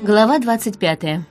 Глава 25.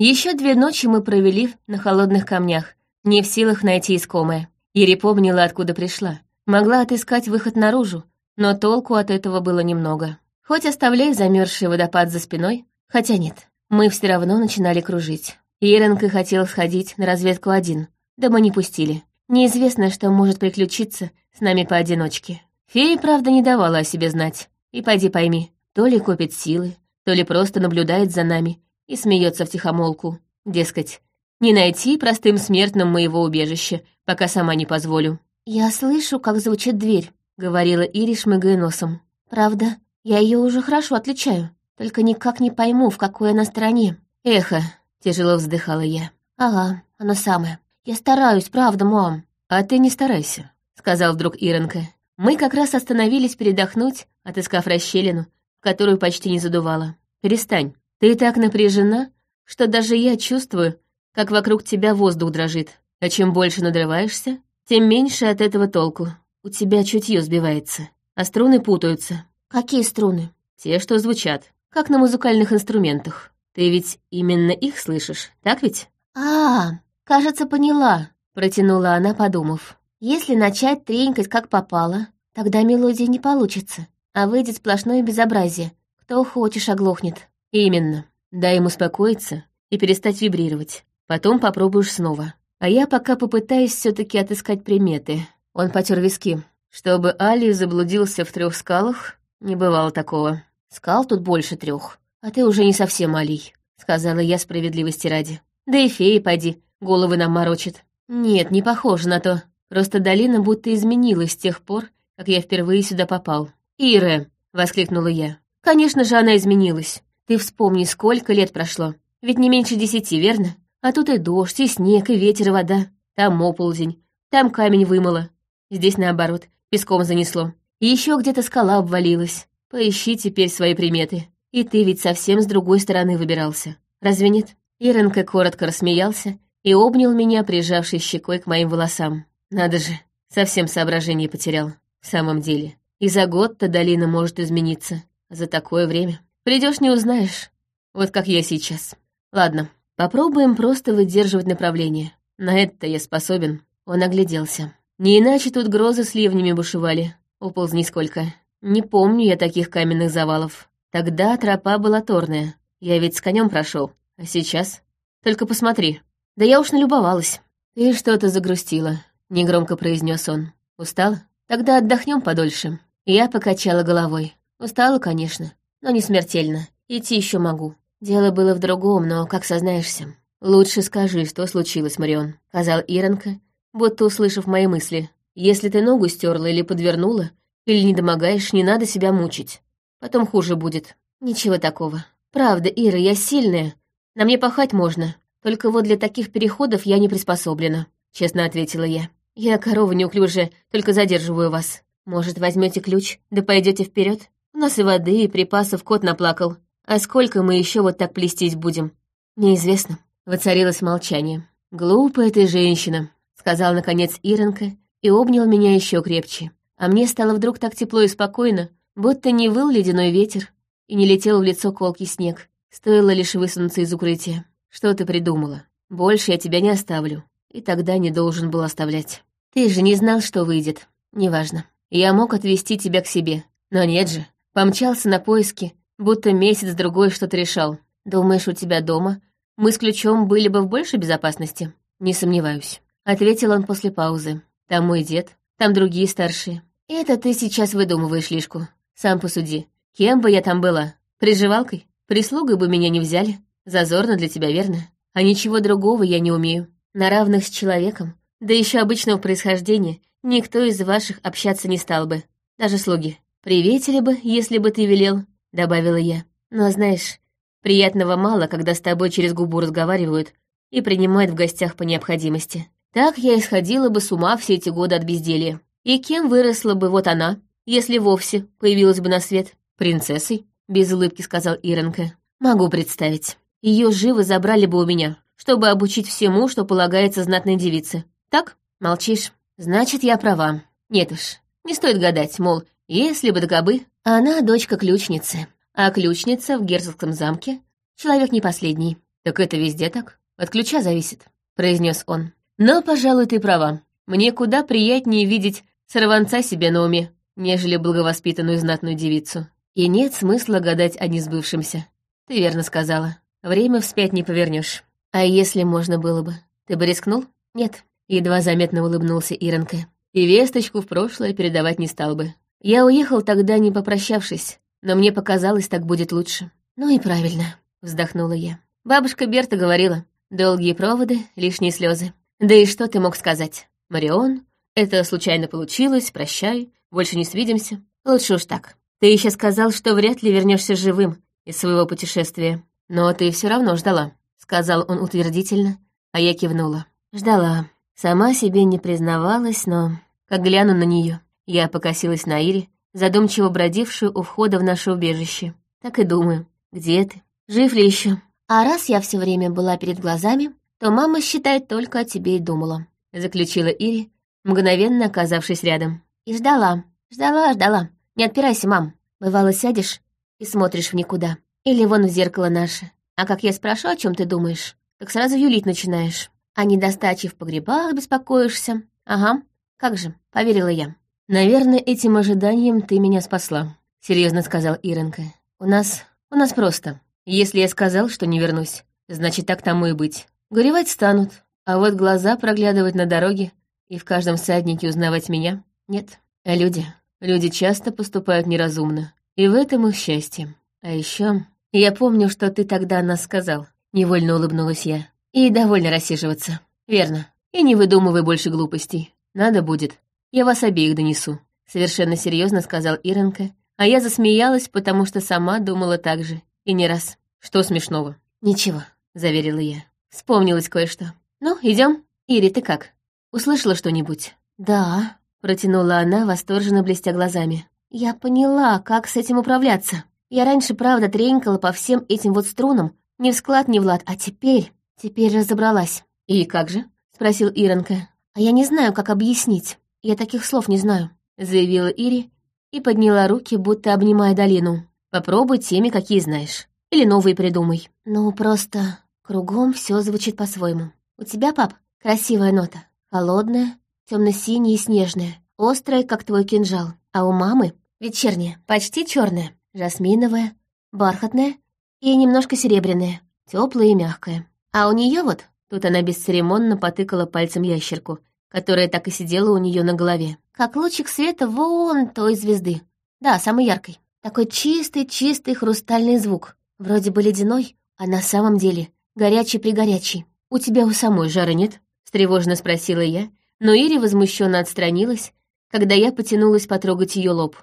Еще две ночи мы провели на холодных камнях, не в силах найти искомое. Ири помнила, откуда пришла. Могла отыскать выход наружу, но толку от этого было немного. Хоть оставляй замерзший водопад за спиной, хотя нет, мы все равно начинали кружить. Еренка хотел сходить на разведку один, да мы не пустили. Неизвестно, что может приключиться с нами поодиночке. Фея, правда, не давала о себе знать. И пойди пойми, то ли копит силы, то ли просто наблюдает за нами и смеется в тихомолку. Дескать, не найти простым смертным моего убежища, пока сама не позволю. «Я слышу, как звучит дверь», — говорила Ири, шмыгая носом. «Правда, я ее уже хорошо отличаю, только никак не пойму, в какой она стороне». «Эхо», — тяжело вздыхала я. «Ага, оно самое. Я стараюсь, правда, мам». «А ты не старайся», — сказал вдруг Иронка. Мы как раз остановились передохнуть, отыскав расщелину, которую почти не задувало. «Перестань. Ты так напряжена, что даже я чувствую, как вокруг тебя воздух дрожит. А чем больше надрываешься, тем меньше от этого толку. У тебя чутье сбивается, а струны путаются». «Какие струны?» «Те, что звучат, как на музыкальных инструментах. Ты ведь именно их слышишь, так ведь?» «А, кажется, поняла», — протянула она, подумав. Если начать тренькать как попало, тогда мелодия не получится, а выйдет сплошное безобразие. Кто хочешь оглохнет. Именно. Дай ему успокоиться и перестать вибрировать. Потом попробуешь снова. А я пока попытаюсь все таки отыскать приметы. Он потер виски. Чтобы Али заблудился в трех скалах, не бывало такого. Скал тут больше трех. А ты уже не совсем Алий, сказала я справедливости ради. Да и феи, поди, головы нам морочит. Нет, не похоже на то. Просто долина будто изменилась с тех пор, как я впервые сюда попал. «Ира!» — воскликнула я. «Конечно же она изменилась. Ты вспомни, сколько лет прошло. Ведь не меньше десяти, верно? А тут и дождь, и снег, и ветер, и вода. Там оползень, там камень вымыло. Здесь, наоборот, песком занесло. И еще где-то скала обвалилась. Поищи теперь свои приметы. И ты ведь совсем с другой стороны выбирался. Разве нет?» Иренка коротко рассмеялся и обнял меня, прижавшись щекой к моим волосам. Надо же, совсем соображение потерял. В самом деле. И за год-то долина может измениться. За такое время. Придешь, не узнаешь. Вот как я сейчас. Ладно, попробуем просто выдерживать направление. На это я способен. Он огляделся. Не иначе тут грозы с ливнями бушевали. Уползни сколько. Не помню я таких каменных завалов. Тогда тропа была торная. Я ведь с конем прошел. А сейчас? Только посмотри. Да я уж налюбовалась. Ты что-то загрустила. — негромко произнес он. «Устала? Тогда отдохнем подольше». Я покачала головой. Устала, конечно, но не смертельно. Идти еще могу. Дело было в другом, но как сознаешься. «Лучше скажи, что случилось, Марион», — сказал Иронка, будто услышав мои мысли. «Если ты ногу стерла или подвернула, или не домогаешь, не надо себя мучить. Потом хуже будет. Ничего такого. Правда, Ира, я сильная. На мне пахать можно. Только вот для таких переходов я не приспособлена», — честно ответила я. «Я корова неуклюжая, только задерживаю вас. Может, возьмете ключ, да пойдете вперед? У нас и воды, и припасов кот наплакал. А сколько мы еще вот так плестись будем? Неизвестно». Воцарилось молчание. «Глупая ты женщина», — сказал наконец Иронка и обнял меня еще крепче. А мне стало вдруг так тепло и спокойно, будто не выл ледяной ветер и не летел в лицо колкий снег. Стоило лишь высунуться из укрытия. Что ты придумала? Больше я тебя не оставлю. И тогда не должен был оставлять. Ты же не знал, что выйдет. Неважно. Я мог отвезти тебя к себе. Но нет же. Помчался на поиски, будто месяц-другой что-то решал. Думаешь, у тебя дома мы с ключом были бы в большей безопасности? Не сомневаюсь. Ответил он после паузы. Там мой дед, там другие старшие. Это ты сейчас выдумываешь лишку. Сам посуди. Кем бы я там была? Приживалкой? Прислугой бы меня не взяли. Зазорно для тебя, верно? А ничего другого я не умею. На равных с человеком да еще обычного происхождения, никто из ваших общаться не стал бы. Даже слуги. Приветили бы, если бы ты велел, — добавила я. Но знаешь, приятного мало, когда с тобой через губу разговаривают и принимают в гостях по необходимости. Так я исходила бы с ума все эти годы от безделья. И кем выросла бы вот она, если вовсе появилась бы на свет? Принцессой, — без улыбки сказал Иронка. Могу представить. Ее живо забрали бы у меня, чтобы обучить всему, что полагается знатной девице. Так? Молчишь? Значит, я права. Нет уж, не стоит гадать, мол, если бы докобы. Она дочка ключницы. а ключница в герцогском замке — человек не последний. Так это везде так? От ключа зависит, — произнес он. Но, пожалуй, ты права. Мне куда приятнее видеть сорванца себе на уме, нежели благовоспитанную знатную девицу. И нет смысла гадать о несбывшемся. Ты верно сказала. Время вспять не повернешь. А если можно было бы? Ты бы рискнул? Нет. Едва заметно улыбнулся Иронка. И весточку в прошлое передавать не стал бы. Я уехал тогда, не попрощавшись, но мне показалось, так будет лучше. Ну и правильно, вздохнула я. Бабушка Берта говорила, долгие проводы, лишние слезы. Да и что ты мог сказать? Марион, это случайно получилось, прощай, больше не свидимся. Лучше уж так. Ты еще сказал, что вряд ли вернешься живым из своего путешествия. Но ты все равно ждала, сказал он утвердительно, а я кивнула. Ждала. Сама себе не признавалась, но, как гляну на нее, я покосилась на Ире, задумчиво бродившую у входа в наше убежище. Так и думаю, где ты? Жив ли еще? А раз я все время была перед глазами, то мама считает только о тебе и думала, заключила Ири, мгновенно оказавшись рядом. И ждала, ждала, ждала. Не отпирайся, мам. Бывало, сядешь и смотришь в никуда. Или вон в зеркало наше. А как я спрошу, о чем ты думаешь, так сразу юлить начинаешь. А недостачи в погребах беспокоишься. Ага, как же, поверила я. Наверное, этим ожиданием ты меня спасла, серьезно сказал Иренка. У нас, у нас просто. Если я сказал, что не вернусь, значит, так тому и быть. Горевать станут, а вот глаза проглядывать на дороге и в каждом всаднике узнавать меня — нет. А люди, Люди часто поступают неразумно, и в этом их счастье. А еще я помню, что ты тогда нас сказал. Невольно улыбнулась я. И довольно рассиживаться. Верно. И не выдумывай больше глупостей. Надо будет. Я вас обеих донесу. Совершенно серьезно сказал Иренка, а я засмеялась, потому что сама думала так же. И не раз. Что смешного? Ничего, заверила я. Вспомнилось кое-что. Ну, идем. Ири, ты как? Услышала что-нибудь? Да, Протянула она, восторженно блестя глазами. «Я поняла, как с этим управляться. Я раньше, правда, тренькала по всем этим вот струнам, ни в склад, ни в лад, а теперь... Теперь разобралась». «И как же?» — спросил Иронка. «А я не знаю, как объяснить. Я таких слов не знаю», — заявила Ири и подняла руки, будто обнимая долину. «Попробуй теми, какие знаешь. Или новые придумай». «Ну, просто кругом все звучит по-своему. У тебя, пап, красивая нота. Холодная, темно-синяя и снежная, острая, как твой кинжал. А у мамы вечерняя, почти черная, жасминовая, бархатная и немножко серебряная, теплая и мягкая. А у нее вот, тут она бесцеремонно потыкала пальцем ящерку, которая так и сидела у нее на голове, как лучик света вон той звезды. Да, самой яркой. Такой чистый-чистый хрустальный звук. Вроде бы ледяной, а на самом деле горячий-пригорячий. «У тебя у самой жара нет?» — встревожно спросила я, но Ири возмущенно отстранилась, когда я потянулась потрогать ее лоб.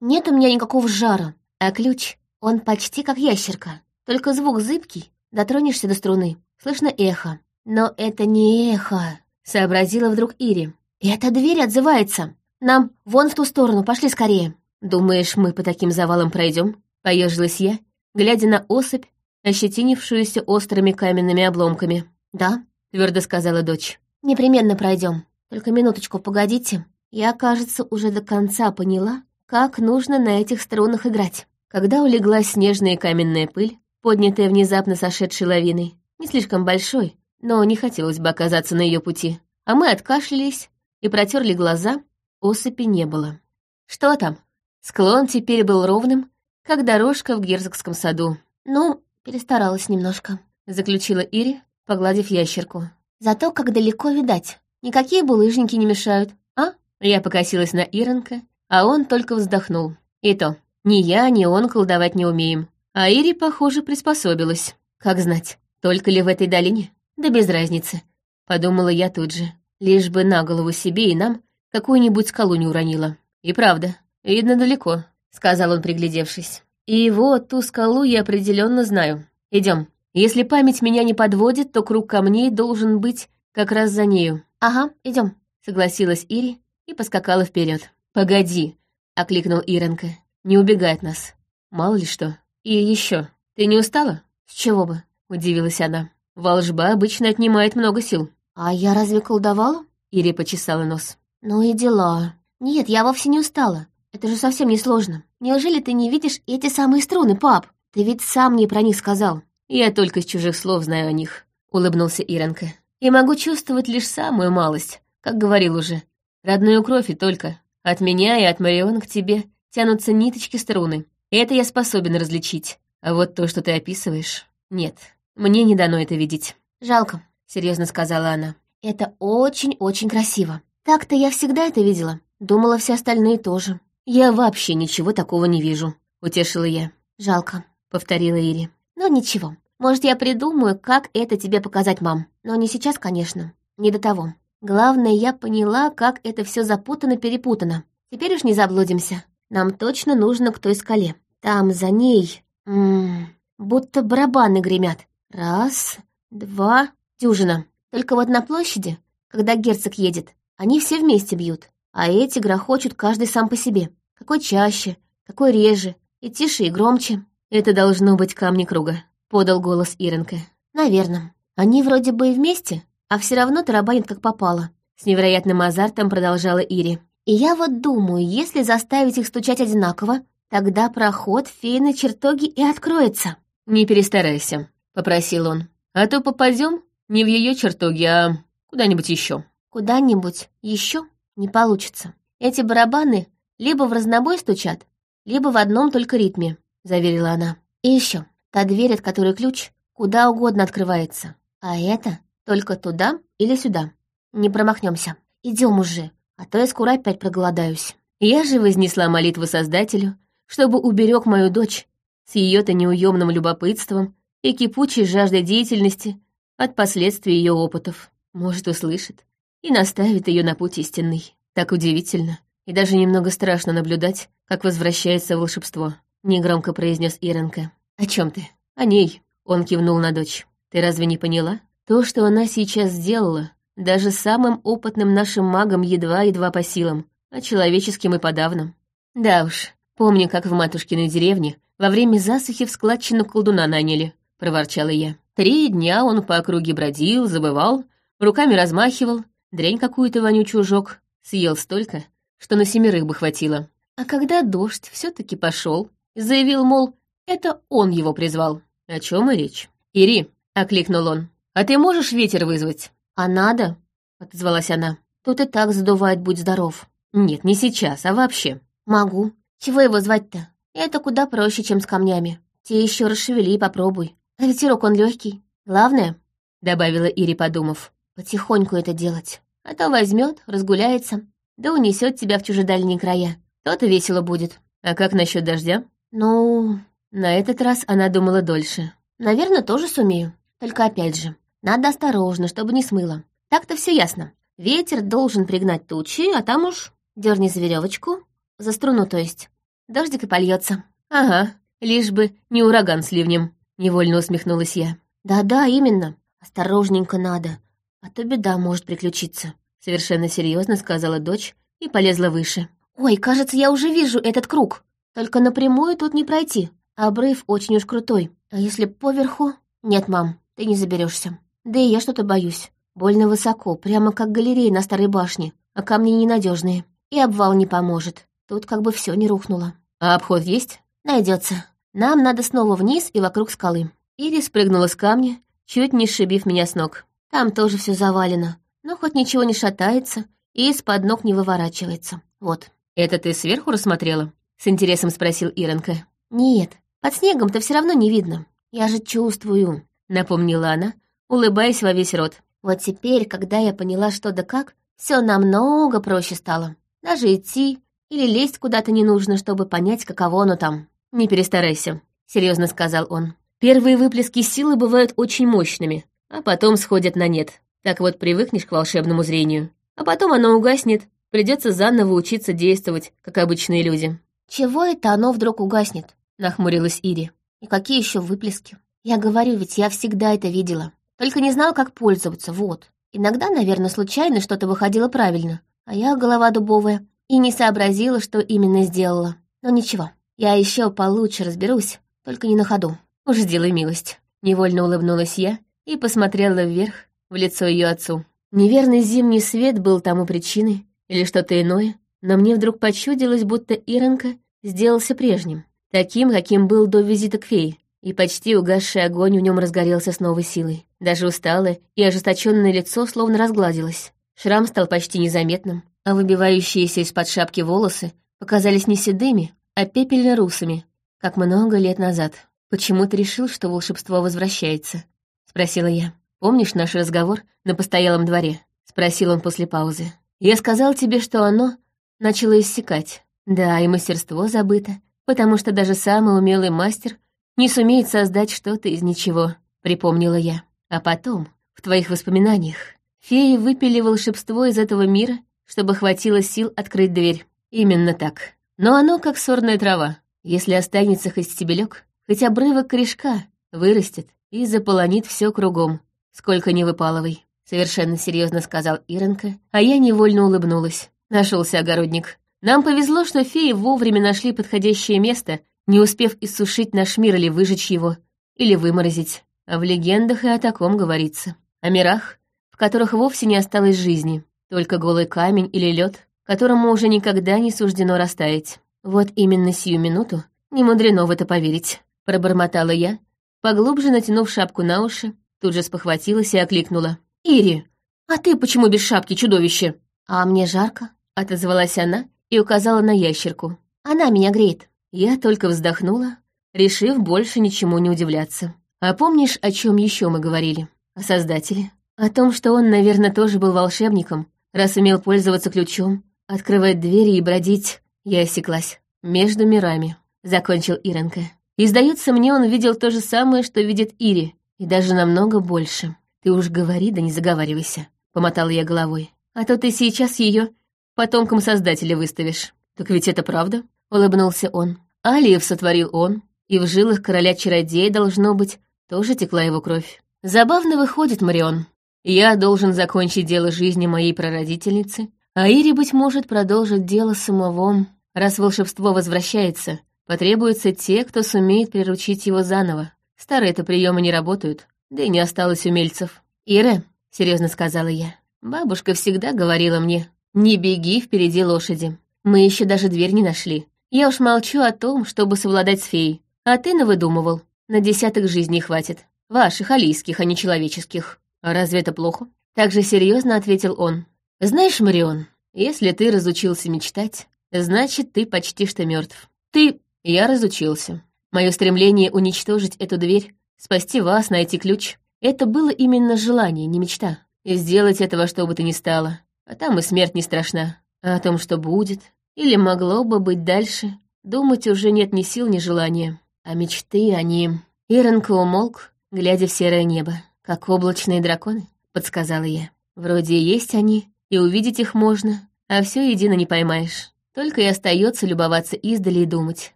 «Нет у меня никакого жара, а ключ, он почти как ящерка, только звук зыбкий, дотронешься до струны, слышно эхо. Но это не эхо», — сообразила вдруг Ири. «Эта дверь отзывается. Нам вон в ту сторону, пошли скорее». «Думаешь, мы по таким завалам пройдем? поежилась я, глядя на особь, ощетинившуюся острыми каменными обломками. «Да», — твердо сказала дочь. «Непременно пройдем. Только минуточку, погодите. Я, кажется, уже до конца поняла, как нужно на этих струнах играть. Когда улеглась снежная и каменная пыль, поднятая внезапно сошедшей лавиной, не слишком большой, но не хотелось бы оказаться на ее пути, а мы откашлялись и протерли глаза, осыпи не было. Что там? Склон теперь был ровным, как дорожка в герцогском саду. Ну, перестаралась немножко, заключила Ири, погладив ящерку. Зато как далеко видать. Никакие булыжники не мешают, а?» Я покосилась на Иронка, а он только вздохнул. И то, ни я, ни он колдовать не умеем. А Ири, похоже, приспособилась. Как знать, только ли в этой долине? Да без разницы. Подумала я тут же. Лишь бы на голову себе и нам какую-нибудь скалу не уронила. И правда, видно далеко, сказал он, приглядевшись. И вот ту скалу я определенно знаю. Идем. Если память меня не подводит, то круг камней должен быть как раз за нею. «Ага, идем, согласилась Ири и поскакала вперед. «Погоди», — окликнул Иренка. «Не убегай от нас. Мало ли что. И еще, ты не устала?» «С чего бы?» — удивилась она. «Волжба обычно отнимает много сил». «А я разве колдовала?» Ири почесала нос. «Ну и дела. Нет, я вовсе не устала. Это же совсем не сложно. Неужели ты не видишь эти самые струны, пап? Ты ведь сам мне про них сказал. Я только из чужих слов знаю о них, улыбнулся Иронка. И могу чувствовать лишь самую малость, как говорил уже. Родную кровь и только. От меня и от Мариона к тебе тянутся ниточки струны. Это я способен различить. А вот то, что ты описываешь, нет. Мне не дано это видеть. Жалко, серьезно сказала она. Это очень-очень красиво. Так-то я всегда это видела. Думала, все остальные тоже. Я вообще ничего такого не вижу, утешила я. Жалко, повторила Ири. Ну ничего. Может, я придумаю, как это тебе показать, мам. Но не сейчас, конечно. Не до того. Главное, я поняла, как это все запутано-перепутано. Теперь уж не заблудимся. Нам точно нужно к той скале. Там, за ней... М -м, будто барабаны гремят. Раз, два, дюжина. Только вот на площади, когда герцог едет, они все вместе бьют, а эти грохочут каждый сам по себе. Какой чаще, какой реже, и тише, и громче. Это должно быть камни круга, подал голос Иренка. Наверное. Они вроде бы и вместе, а все равно тарабанят как попало. С невероятным азартом продолжала Ири. И я вот думаю, если заставить их стучать одинаково, тогда проход в фейной чертоги и откроется. Не перестарайся, попросил он. А то попадем не в ее чертоги, а куда-нибудь еще. Куда-нибудь еще не получится. Эти барабаны либо в разнобой стучат, либо в одном только ритме, заверила она. И еще, та дверь, от которой ключ, куда угодно открывается. А это только туда или сюда. Не промахнемся. Идем уже, а то я скоро опять проголодаюсь. Я же вознесла молитву Создателю, чтобы уберег мою дочь с ее-то неуемным любопытством и кипучей жаждой деятельности от последствий ее опытов. Может, услышит и наставит ее на путь истинный. Так удивительно и даже немного страшно наблюдать, как возвращается волшебство. Негромко произнес Иренка. «О чем ты?» «О ней», — он кивнул на дочь. «Ты разве не поняла? То, что она сейчас сделала, даже самым опытным нашим магам едва-едва по силам, а человеческим и подавно. Да уж, помню, как в матушкиной деревне во время засухи в складчину колдуна наняли», — проворчала я. Три дня он по округе бродил, забывал, руками размахивал, дрянь какую-то вонючую жёг, съел столько, что на семерых бы хватило. А когда дождь все таки пошел, заявил, мол, это он его призвал. О чем и речь. «Ири», — окликнул он, — «а ты можешь ветер вызвать?» «А надо?» — отозвалась она. «Тут и так задувает, будь здоров». «Нет, не сейчас, а вообще». «Могу. Чего его звать-то? Это куда проще, чем с камнями. Те еще расшевели и попробуй. А ветерок он легкий. Главное, — добавила Ири, подумав, — потихоньку это делать. А то возьмет, разгуляется, да унесет тебя в чужедальние края. То-то весело будет. А как насчет дождя? Ну, на этот раз она думала дольше. Наверное, тоже сумею. Только опять же, надо осторожно, чтобы не смыло. Так-то все ясно. Ветер должен пригнать тучи, а там уж дерни за веревочку, за струну, то есть. Дождик и польется. Ага, лишь бы не ураган с ливнем. Невольно усмехнулась я. Да-да, именно. Осторожненько надо, а то беда может приключиться. Совершенно серьезно сказала дочь и полезла выше. Ой, кажется, я уже вижу этот круг. Только напрямую тут не пройти. Обрыв очень уж крутой. А если поверху? Нет, мам, ты не заберешься. Да и я что-то боюсь. Больно высоко, прямо как галерея на старой башне, а камни ненадежные. И обвал не поможет. Тут как бы все не рухнуло. А обход есть? Найдется. Нам надо снова вниз и вокруг скалы. Ири спрыгнула с камня, чуть не сшибив меня с ног. Там тоже все завалено, но хоть ничего не шатается и из-под ног не выворачивается. Вот. «Это ты сверху рассмотрела?» — с интересом спросил Иронка. «Нет, под снегом-то все равно не видно. Я же чувствую», — напомнила она, улыбаясь во весь рот. «Вот теперь, когда я поняла, что да как, все намного проще стало. Даже идти или лезть куда-то не нужно, чтобы понять, каково оно там». «Не перестарайся», — серьезно сказал он. «Первые выплески силы бывают очень мощными, а потом сходят на нет. Так вот привыкнешь к волшебному зрению. А потом оно угаснет, придется заново учиться действовать, как обычные люди». «Чего это оно вдруг угаснет?» — нахмурилась Ири. «И какие еще выплески? Я говорю, ведь я всегда это видела. Только не знала, как пользоваться, вот. Иногда, наверное, случайно что-то выходило правильно, а я голова дубовая и не сообразила, что именно сделала. Но ничего, я еще получше разберусь, только не на ходу. Уж сделай милость. Невольно улыбнулась я и посмотрела вверх, в лицо ее отцу. Неверный зимний свет был тому причиной или что-то иное, но мне вдруг почудилось, будто Иронка сделался прежним, таким, каким был до визита к фее, и почти угасший огонь в нем разгорелся с новой силой. Даже усталое и ожесточенное лицо словно разгладилось. Шрам стал почти незаметным, а выбивающиеся из-под шапки волосы показались не седыми, а пепельно-русыми, как много лет назад. «Почему ты решил, что волшебство возвращается?» — спросила я. «Помнишь наш разговор на постоялом дворе?» — спросил он после паузы. «Я сказал тебе, что оно начало иссякать. Да, и мастерство забыто, потому что даже самый умелый мастер не сумеет создать что-то из ничего», — припомнила я. «А потом, в твоих воспоминаниях, феи выпили волшебство из этого мира, чтобы хватило сил открыть дверь. Именно так. Но оно как сорная трава. Если останется хоть стебелек, хоть обрывок корешка, вырастет и заполонит все кругом, сколько не выпалывай. Совершенно серьезно сказал Иренка, а я невольно улыбнулась. Нашелся огородник. Нам повезло, что феи вовремя нашли подходящее место, не успев иссушить наш мир или выжечь его, или выморозить. А в легендах и о таком говорится. О мирах, в которых вовсе не осталось жизни, только голый камень или лед, которому уже никогда не суждено растаять. Вот именно сию минуту не мудрено в это поверить. Пробормотала я, поглубже натянув шапку на уши, тут же спохватилась и окликнула. «Ири, а ты почему без шапки, чудовище?» «А мне жарко», — отозвалась она и указала на ящерку. «Она меня греет». Я только вздохнула, решив больше ничему не удивляться. «А помнишь, о чем еще мы говорили? О Создателе? О том, что он, наверное, тоже был волшебником, раз умел пользоваться ключом, открывать двери и бродить...» Я осеклась. «Между мирами», — закончил Иренка. И, сдается мне, он видел то же самое, что видит Ири, и даже намного больше. Ты уж говори, да не заговаривайся, — помотала я головой. А то ты сейчас ее потомкам Создателя выставишь. Так ведь это правда, — улыбнулся он. Алиев сотворил он, и в жилах короля-чародея, должно быть, тоже текла его кровь. Забавно выходит, Марион. Я должен закончить дело жизни моей прародительницы, а Ири, быть может, продолжит дело самого. Раз волшебство возвращается, Потребуются те, кто сумеет приручить его заново. Старые-то приемы не работают, да и не осталось умельцев. «Ира», — серьезно сказала я, — «бабушка всегда говорила мне, не беги впереди лошади. Мы еще даже дверь не нашли. Я уж молчу о том, чтобы совладать с феей. А ты навыдумывал. На десяток жизней хватит. Ваших, алийских, а не человеческих. А разве это плохо?» Так же серьезно ответил он. «Знаешь, Марион, если ты разучился мечтать, значит, ты почти что мертв. Ты я разучился. Мое стремление уничтожить эту дверь, спасти вас, найти ключ — это было именно желание, не мечта. И сделать этого что бы то ни стало. А там и смерть не страшна. А о том, что будет, или могло бы быть дальше, думать уже нет ни сил, ни желания. А мечты, они... Иронка умолк, глядя в серое небо. «Как облачные драконы», — подсказала я. «Вроде есть они, и увидеть их можно, а все едино не поймаешь. Только и остается любоваться издали и думать.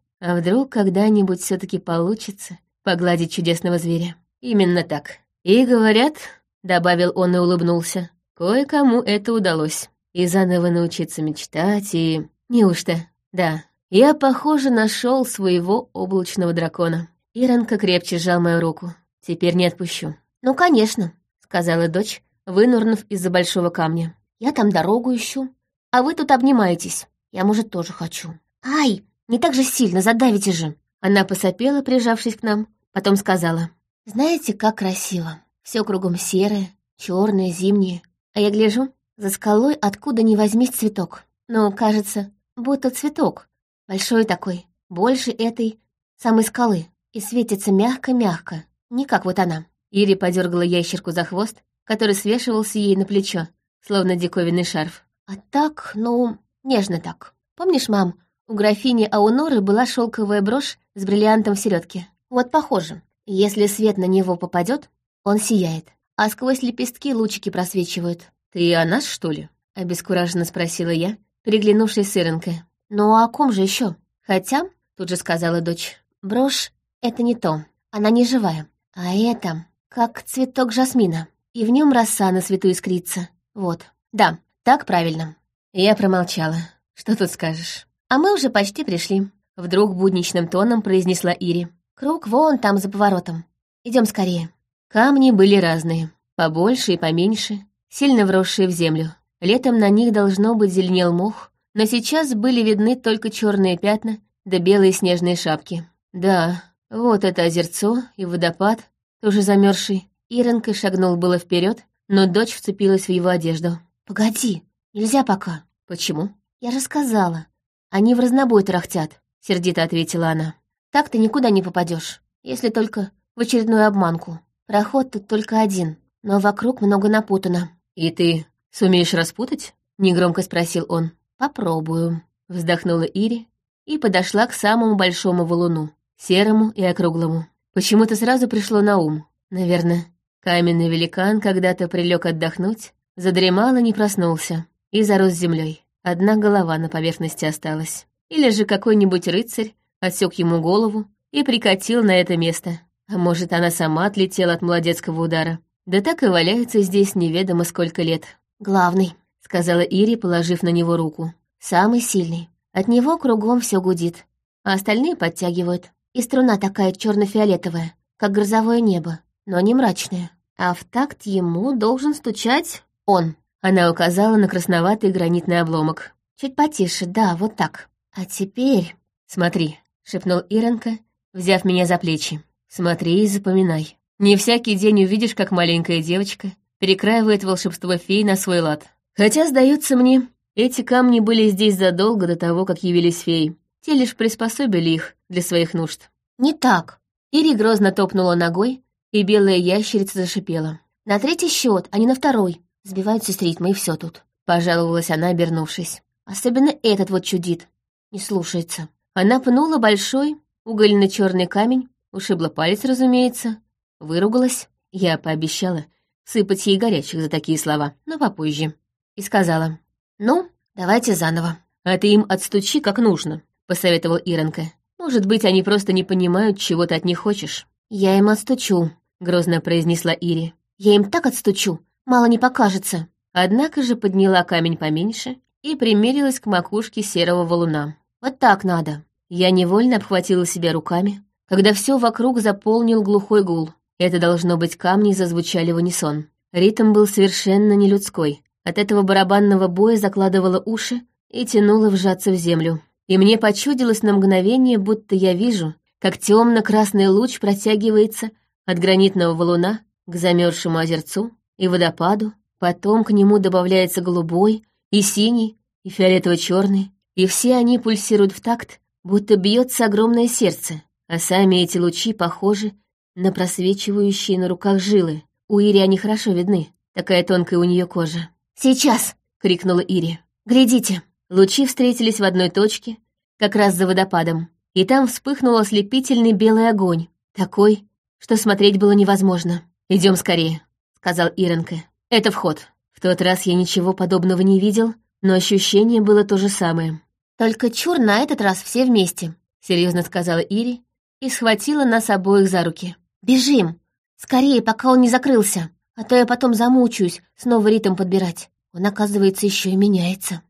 А вдруг когда-нибудь все таки получится погладить чудесного зверя? Именно так. И говорят, — добавил он и улыбнулся, — кое-кому это удалось. И заново научиться мечтать, и... Неужто? Да, я, похоже, нашел своего облачного дракона. Иранка крепче сжал мою руку. Теперь не отпущу. «Ну, конечно», — сказала дочь, вынурнув из-за большого камня. «Я там дорогу ищу, а вы тут обнимаетесь. Я, может, тоже хочу». «Ай!» Не так же сильно, задавите же!» Она посопела, прижавшись к нам, потом сказала. «Знаете, как красиво. Все кругом серое, черное, зимнее. А я гляжу, за скалой откуда ни возьмись цветок. Но, кажется, будто цветок. Большой такой, больше этой самой скалы. И светится мягко-мягко, не как вот она». Ири подергала ящерку за хвост, который свешивался ей на плечо, словно диковинный шарф. «А так, ну, нежно так. Помнишь, мам, у графини Ауноры была шелковая брошь с бриллиантом в середке. Вот похоже. Если свет на него попадет, он сияет, а сквозь лепестки лучики просвечивают. «Ты о нас, что ли?» — обескураженно спросила я, переглянувшись с Иренкой. «Ну а о ком же еще? Хотя, — тут же сказала дочь, — брошь — это не то, она не живая, а это как цветок жасмина, и в нем роса на свету искрится. Вот, да, так правильно». Я промолчала. «Что тут скажешь?» «А мы уже почти пришли», — вдруг будничным тоном произнесла Ири. «Круг вон там за поворотом. Идем скорее». Камни были разные, побольше и поменьше, сильно вросшие в землю. Летом на них должно быть зеленел мох, но сейчас были видны только черные пятна да белые снежные шапки. Да, вот это озерцо и водопад, тоже замерзший. Иронка шагнул было вперед, но дочь вцепилась в его одежду. «Погоди, нельзя пока». «Почему?» «Я же сказала. Они в разнобой тарахтят», — сердито ответила она. «Так ты никуда не попадешь, если только в очередную обманку. Проход тут только один, но вокруг много напутано». «И ты сумеешь распутать?» — негромко спросил он. «Попробую», — вздохнула Ири и подошла к самому большому валуну, серому и округлому. Почему-то сразу пришло на ум. Наверное, каменный великан когда-то прилег отдохнуть, задремал и не проснулся, и зарос землей. Одна голова на поверхности осталась. Или же какой-нибудь рыцарь отсек ему голову и прикатил на это место. А может, она сама отлетела от молодецкого удара. Да так и валяется здесь неведомо сколько лет. «Главный», — сказала Ири, положив на него руку. «Самый сильный. От него кругом все гудит, а остальные подтягивают. И струна такая черно-фиолетовая, как грозовое небо, но не мрачная. А в такт ему должен стучать он. Она указала на красноватый гранитный обломок. Чуть потише, да, вот так. А теперь... Смотри, шепнул Иронка, взяв меня за плечи. Смотри и запоминай. Не всякий день увидишь, как маленькая девочка перекраивает волшебство фей на свой лад. Хотя, сдается мне, эти камни были здесь задолго до того, как явились феи. Те лишь приспособили их для своих нужд. «Не так!» Ири грозно топнула ногой, и белая ящерица зашипела. «На третий счет, а не на второй. Сбиваются с ритма, и все тут», — пожаловалась она, обернувшись. «Особенно этот вот чудит. Не слушается». Она пнула большой угольно-черный камень, ушибла палец, разумеется, выругалась. Я пообещала сыпать ей горячих за такие слова, но попозже. И сказала, «Ну, давайте заново. А ты им отстучи как нужно», — посоветовал Иронка. «Может быть, они просто не понимают, чего ты от них хочешь». «Я им отстучу», — грозно произнесла Ири. «Я им так отстучу, мало не покажется». Однако же подняла камень поменьше и примерилась к макушке серого валуна. «Вот так надо». Я невольно обхватила себя руками, когда все вокруг заполнил глухой гул. Это, должно быть, камни зазвучали в унисон. Ритм был совершенно нелюдской, от этого барабанного боя закладывала уши и тянула вжаться в землю. И мне почудилось на мгновение, будто я вижу, как темно-красный луч протягивается от гранитного валуна к замерзшему озерцу и водопаду, потом к нему добавляется голубой и синий и фиолетово-черный, и все они пульсируют в такт, будто бьется огромное сердце, а сами эти лучи похожи на просвечивающие на руках жилы. У Ири они хорошо видны, такая тонкая у нее кожа. «Сейчас!» — крикнула Ири. «Глядите!» Лучи встретились в одной точке, как раз за водопадом, и там вспыхнул ослепительный белый огонь, такой, что смотреть было невозможно. Идем скорее», — сказал Иронка. «Это вход. В тот раз я ничего подобного не видел, но ощущение было то же самое». «Только чур на этот раз все вместе», — серьезно сказала Ири и схватила нас обоих за руки. «Бежим! Скорее, пока он не закрылся!» а то я потом замучаюсь снова ритм подбирать. Он, оказывается, еще и меняется.